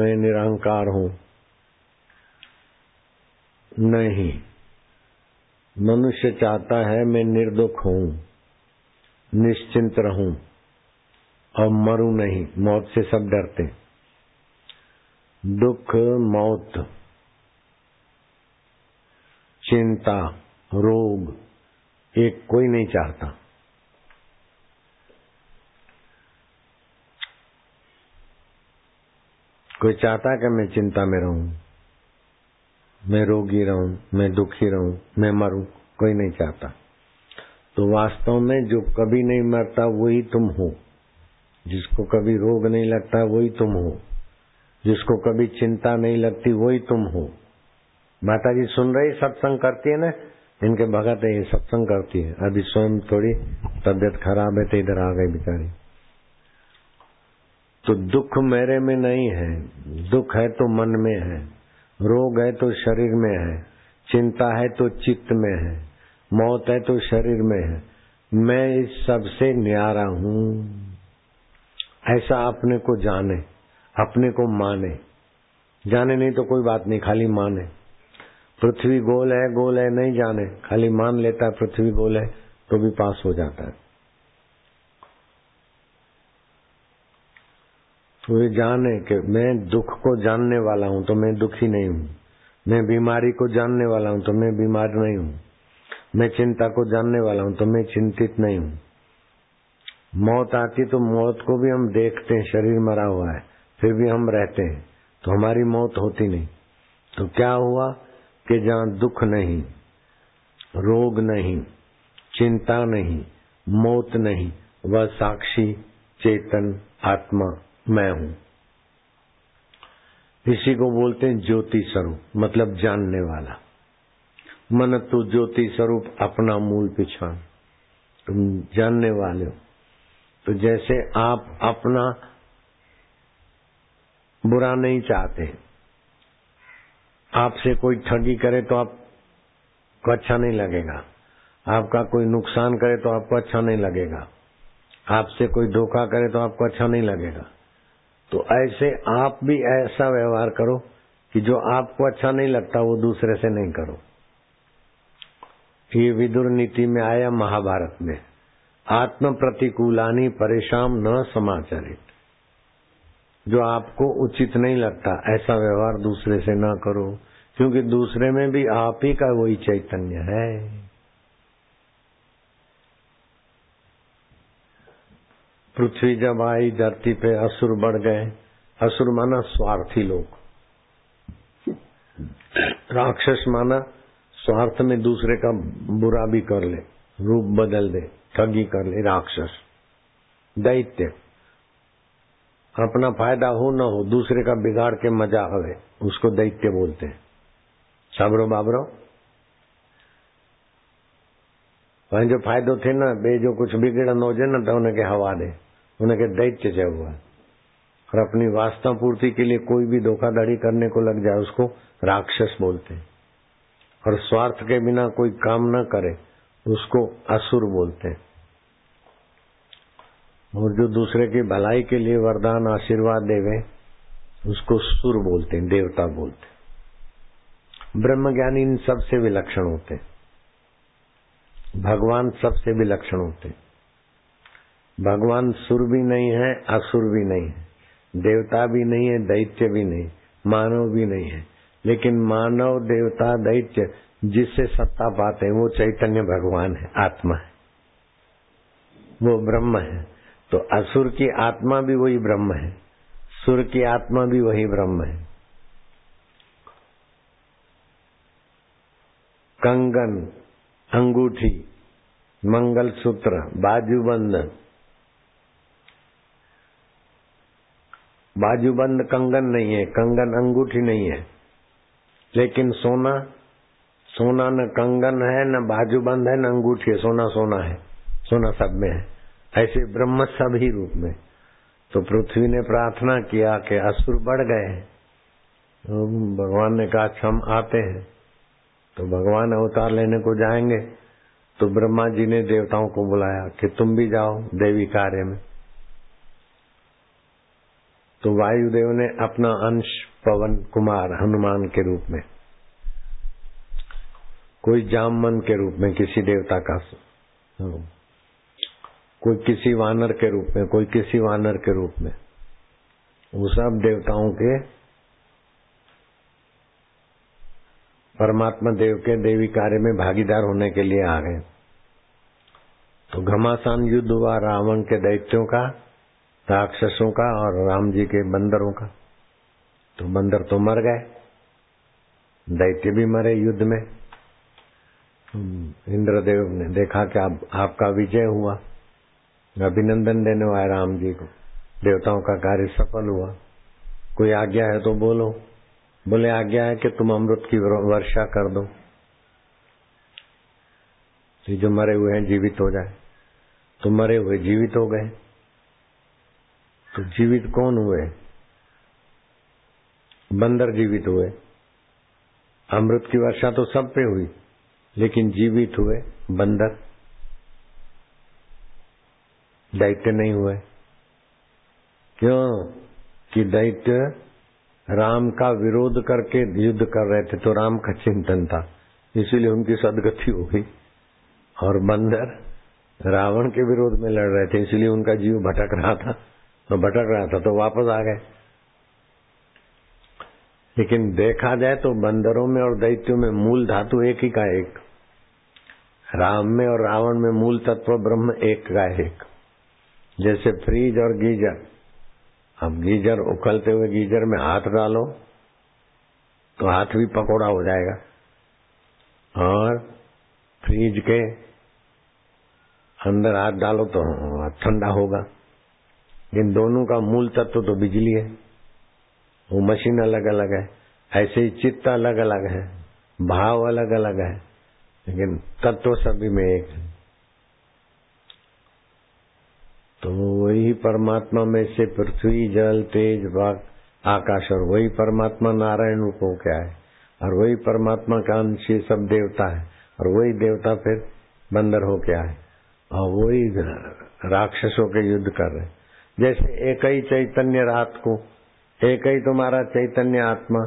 मैं निरंकार हूँ। नहीं। मनुष्य चाहता है मैं निर्दुख हूँ, निश्चिंत रहूँ, और मरू नहीं। मौत से सब डरते दुख, मौत, चिंता, रोग, एक कोई नहीं चाहता। कोई चाहता कि मैं चिंता में रहूँ? मैं रोगी रहूँ, मैं दुखी रहूँ, मैं मरूं? कोई नहीं चाहता। तो वास्तव में जो कभी नहीं मरता, वही तुम हो। जिसको कभी रोग नहीं लगता, वही तुम हो। जिसको कभी चिंता नहीं लगती, वही तुम हो। माता जी सुन रही सत्संग करती है ना? इनके भगत है, ये सत्संग करती है। अभी स्वयं थोड़ी तबियत खराब है तो इधर आ गई बेचारी। तो दुख मेरे में नहीं है। दुख है तो मन में है। रोग है तो शरीर में है। चिंता है तो चित्त में है। मौत है तो शरीर में है। मैं इस सबसे न्यारा हूँ। ऐसा अपने को जाने, अपने को माने। जाने नहीं तो कोई बात नहीं, खाली माने। पृथ्वी गोल है गोल है, नहीं जाने। खाली मान लेता है, पृथ्वी गोल है तो भी पास हो जाता है। तो ये जाने कि, मैं दुख को जानने वाला हूँ तो मैं दुखी नहीं हूँ। मैं बीमारी को जानने वाला हूँ तो मैं बीमार नहीं हूँ। मैं चिंता को जानने वाला हूँ तो मैं चिंतित नहीं हूँ। मौत आती तो मौत को भी हम देखते हैं, शरीर मरा हुआ है, फिर भी हम रहते हैं तो हमारी मौत होती नहीं। तो क्या हुआ कि जहाँ दुख नहीं, रोग नहीं, चिंता नहीं, मौत नहीं, वह साक्षी, चेतन, आत्मा। मैं हूँ। इसी को बोलते हैं ज्योति स्वरूप मतलब जानने वाला। मन तो ज्योति स्वरूप अपना मूल पिछान। तुम जानने वाले हो। तो जैसे आप अपना बुरा नहीं चाहते, आपसे कोई ठगी करे तो आपको अच्छा नहीं लगेगा। आपका कोई नुकसान करे तो आपको अच्छा नहीं लगेगा। आपसे कोई धोखा करे तो आपको अच्छा नहीं लगेगा। तो ऐसे आप भी ऐसा व्यवहार करो कि जो आपको अच्छा नहीं लगता, वो दूसरे से नहीं करो। ये विदुर नीति में आया महाभारत में। आत्म प्रतिकूलानी परेशान न समाचरित जो आपको उचित नहीं लगता, ऐसा व्यवहार दूसरे से ना करो, क्योंकि दूसरे में भी आप ही का वही चैतन्य है। पृथ्वी जब आई, धरती पे असुर बढ़ गए। असुर माना स्वार्थी लोग। राक्षस माना स्वार्थ में दूसरे का बुरा भी कर ले, रूप बदल दे, ठगी कर ले, राक्षस। दैत्य। अपना फ़ायदा हो न हो, दूसरे का बिगाड़ के मज़ा आवे, उसको दैत्य बोलते हैं। साबरो बाबरो। वहीं जो फायदो थे ना बे जो कुछ बिगड़न हो जाए ना तो उन्हें के हवा दे। के दैत्य जय हुआ। और अपनी वास्ता पूर्ति के लिए कोई भी धोखाधड़ी करने को लग जाए, उसको राक्षस बोलते हैं। और स्वार्थ के बिना कोई काम न करे, उसको असुर बोलते हैं। और जो दूसरे की भलाई के लिए वरदान, आशीर्वाद देवे, उसको सुर बोलते हैं, देवता बोलते हैं। ब्रह्मज्ञानी इन सबसे विलक्षण होते हैं। भगवान सबसे विलक्षण होते हैं। भगवान सुर भी नहीं है, असुर भी नहीं है। देवता भी नहीं है, दैत्य भी नहीं मानव भी नहीं है। लेकिन मानव, देवता, दैत्य, जिससे सत्ता पाते हैं, वो चैतन्य भगवान है, आत्मा है। वो ब्रह्म है। तो असुर की आत्मा भी वही ब्रह्म है। सुर की आत्मा भी वही ब्रह्म है। कंगन, अंगूठी मंगल सूत्र बाजूबंद कंगन नहीं है। कंगन अंगूठी नहीं है। लेकिन सोना सोना न कंगन है, न बाजूबंद है, न अंगूठी है। सोना सोना है। सोना सब में है। ऐसे ब्रह्म सभी रूप में। तो पृथ्वी ने प्रार्थना किया कि असुर बढ़ गए तो भगवान ने कहा हम आते हैं। तो भगवान अवतार लेने को जाएँगे। तो ब्रह्मा जी ने देवताओं को बुलाया कि तुम भी जाओ देवी कार्य में। तो वायुदेव ने अपना अंश पवन कुमार हनुमान के रूप में, कोई जामन के रूप में, किसी देवता का कोई किसी वानर के रूप में, कोई किसी वानर के रूप में, वो सब देवताओं के, परमात्मा देव के देवी कार्य में भागीदार होने के लिए आ गए तो घमासान युद्ध हुआ, रावण के दैत्यों का राक्षसों का और राम जी के बंदरों का। तो बंदर तो मर गए। दैत्य भी मरे युद्ध में। इंद्रदेव ने देखा कि आप, आपका विजय हुआ। अभिनंदन देने वाले राम जी को। देवताओं का कार्य सफल हुआ। कोई आज्ञा है तो बोलो। बोले आज्ञा है कि तुम अमृत की वर्षा कर दो। तो जो मरे हुए हैं जीवित हो जाए। तो मरे हुए जीवित हो गए। तो जीवित कौन हुए? बंदर जीवित हुए। अमृत की वर्षा तो सब पे हुई, लेकिन जीवित हुए बंदर। दैत्य नहीं हुए। क्यों? कि दैत्य राम का विरोध करके युद्ध कर रहे थे तो राम का चिंतन था। इसीलिए उनकी सदगति हो गई। और बंदर रावण के विरोध में लड़ रहे थे, इसलिए उनका जीव भटक रहा था। तो भटक रहा था तो वापस आ गए। लेकिन देखा जाए तो बंदरों में और दैत्यों में मूल धातु एक ही का एक। राम में और रावण में मूल तत्व ब्रह्म एक का एक। जैसे फ्रीज और गीजर। अब गीजर उखलते हुए गीजर में हाथ डालो तो हाथ भी पकोड़ा हो जाएगा। और फ्रीज के अंदर हाथ डालो तो ठंडा होगा। इन दोनों का मूल तत्व तो बिजली है। वो मशीन अलग अलग है। ऐसे ही चित्त अलग अलग है। भाव अलग अलग है। लेकिन तत्व सभी में एक है। तो वही परमात्मा में से पृथ्वी, जल, तेज भाग आकाश और वही परमात्मा नारायण रूप हो क्या है। और वही परमात्मा का अंश ये सब देवता है। और वही देवता फिर बंदर हो क्या है। और वही राक्षसों के युद्ध कर रहे जैसे एक ही चैतन्य रात को। एक ही तुम्हारा चैतन्य आत्मा।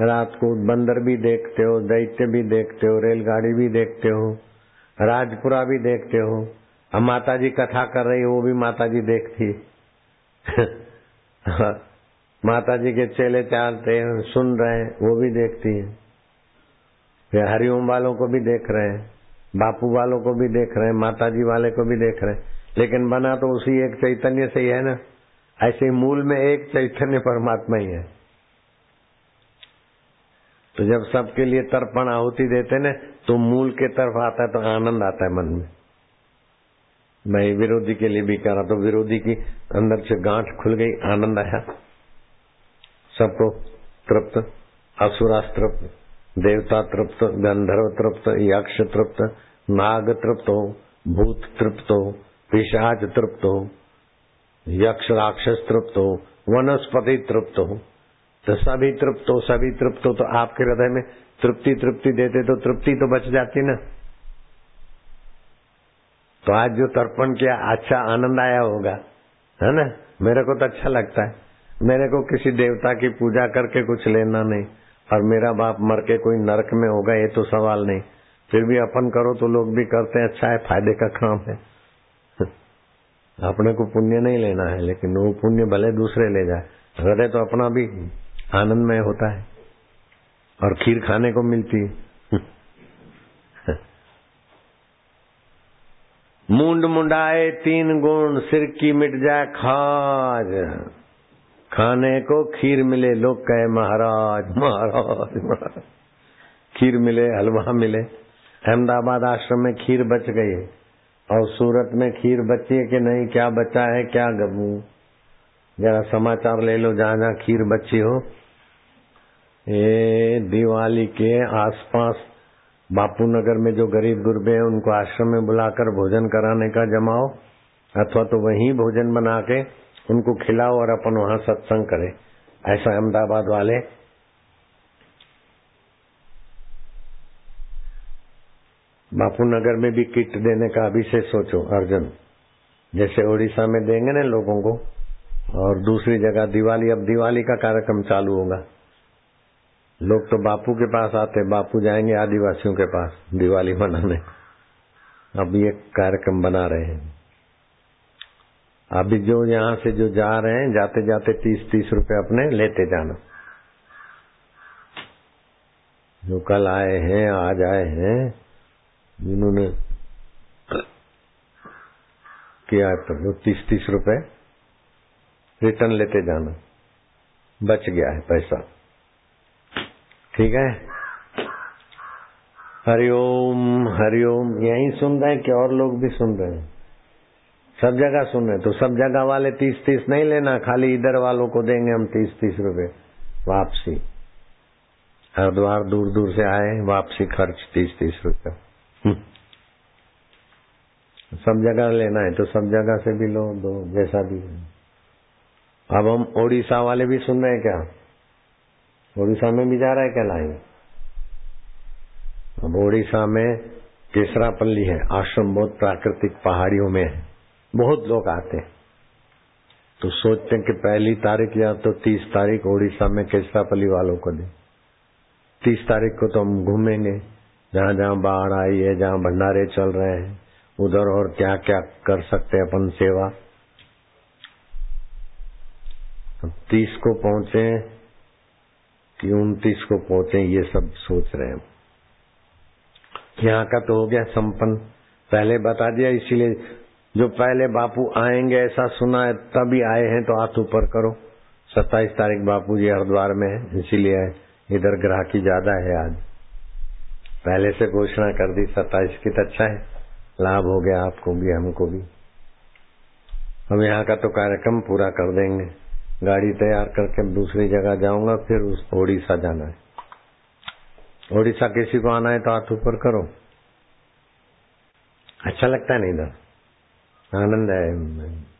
रात को बंदर भी देखते हो, दैत्य भी देखते हो, रेलगाड़ी भी देखते हो, राजपुरा भी देखते हो। अब माता जी कथा कर रही वो भी माता जी देखती माता जी के चेले चालते हैं, सुन रहे हैं, वो भी देखती है। फिर हरिओम वालों को भी देख रहे हैं, बापू वालों को भी देख रहे हैं माता जी वाले को भी देख रहे हैं। लेकिन बना तो उसी एक चैतन्य से ही है ना। ऐसे मूल में एक चैतन्य परमात्मा ही है। तो जब सबके लिए तर्पण आहुति देते न तो मूल के तरफ़ आता है तो आनंद आता है मन में। मैं विरोधी के लिए भी कह रहा तो विरोधी की अंदर से गांठ खुल गई, आनंद आया। सबको तृप्त, असुरास तृप्त, देवता तृप्त, गंधर्व तृप्त, यक्ष तृप्त, नाग तृप्त हो, भूत तृप्त हो पिशाच तृप्त हो यक्ष राक्षस तृप्त हो वनस्पति तृप्त। हो तो सभी तृप्त हो सभी तृप्त हो तो आपके हृदय में तृप्ति तृप्ति देते तो तृप्ति तो बच जाती ना। तो आज जो तर्पण किया अच्छा आनंद आया होगा, है ना? मेरे को तो अच्छा लगता है। मेरे को किसी देवता की पूजा करके कुछ लेना नहीं, और मेरा बाप मर के कोई नरक में होगा, ये तो सवाल नहीं। फिर भी अपन करो तो लोग भी करते हैं अच्छा है, फ़ायदे का काम है। अपने को पुण्य नहीं लेना है, लेकिन वो पुण्य भले दूसरे ले जाए। हृदय तो अपना भी आनंदमय होता है और खीर खाने को मिलती है। मुंड मुंडाए तीन गुण, सिर की मिट जाए खाज। खाने को खीर मिले, लोग कहे, महाराज महाराज महाराज। खीर मिले, हलवा मिले। अहमदाबाद आश्रम में खीर बच गई है। और सूरत में खीर बची है कि नहीं, क्या बचा है, क्या गबू जरा समाचार ले लो जहाँ जहाँ खीर बची हो। ये दिवाली के आसपास बापू नगर में जो गरीब गुरबे हैं, उनको आश्रम में बुलाकर भोजन कराने का जमाओ, अथवा तो वहीं भोजन बना के उनको खिलाओ और अपन वहाँ सत्संग करें। ऐसा अहमदाबाद वाले बापू नगर में भी किट देने का अभी से सोचो, अर्जुन। जैसे उड़ीसा में देंगे ना लोगों को, और दूसरी जगह दिवाली, अब दिवाली का कार्यक्रम चालू होगा। लोग तो बापू के पास आते, बापू जाएँगे आदिवासियों के पास दिवाली मनाने। अब ये कार्यक्रम बना रहे हैं। अभी जो यहाँ से जो जा रहे हैं जाते जाते तीस तीस रुपए अपने लेते जाना। जो कल आए हैं, आज आए हैं जिन्होंने किया तो वो तीस तीस रुपए रिटर्न लेते जाना। बच गया है पैसा। ठीक है? हरिओम हरिओम। यही सुन रहे हैं कि और लोग भी सुन रहे हैं? सब जगह सुन रहे तो सब जगह वाले तीस तीस नहीं लेना, खाली इधर वालों को देंगे हम तीस तीस रुपए वापसी। हरिद्वार दूर दूर से आए, वापसी खर्च तीस तीस रुपए। सब जगह लेना है तो सब जगह से भी लो, दो, जैसा भी अब हम ओडिशा वाले भी सुन रहे हैं क्या? ओडिशा में भी जा रहा है क्या लाइन? अब ओडिशा में केसरापल्ली है, आश्रम बहुत प्राकृतिक पहाड़ियों में है। बहुत लोग आते हैं। तो सोचते हैं कि पहली तारीख या तो तीस तारीख ओडिशा में केसरापल्ली वालों को दे। तीस तारीख को तो हम घूमेंगे। जहाँ जहाँ बाढ़ आई है, जहाँ भंडारे चल रहे हैं, उधर और क्या क्या कर सकते हैं अपन सेवा? तीस को पहुँचे कि उनतीस को पहुँचे ये सब सोच रहे हैं यहाँ का तो हो गया संपन्न। पहले बता दिया, इसीलिए जो पहले बापू आएँगे, ऐसा सुना है, तभी आए हैं तो हाथ ऊपर करो। सत्ताईस तारीख बापू जी हरिद्वार में है, इसीलिए इधर ग्राहकी ज़्यादा है आज। पहले से घोषणा कर दी, सत्ताईस की तो अच्छा है। लाभ हो गया आपको भी, हमको भी। हम यहाँ का तो कार्यक्रम पूरा कर देंगे। गाड़ी तैयार करके दूसरी जगह जाऊँगा, फिर उस ओडिशा जाना है। ओडिशा किसी को आना है तो हाथ ऊपर करो। अच्छा लगता है नहीं इधर? आनंद है।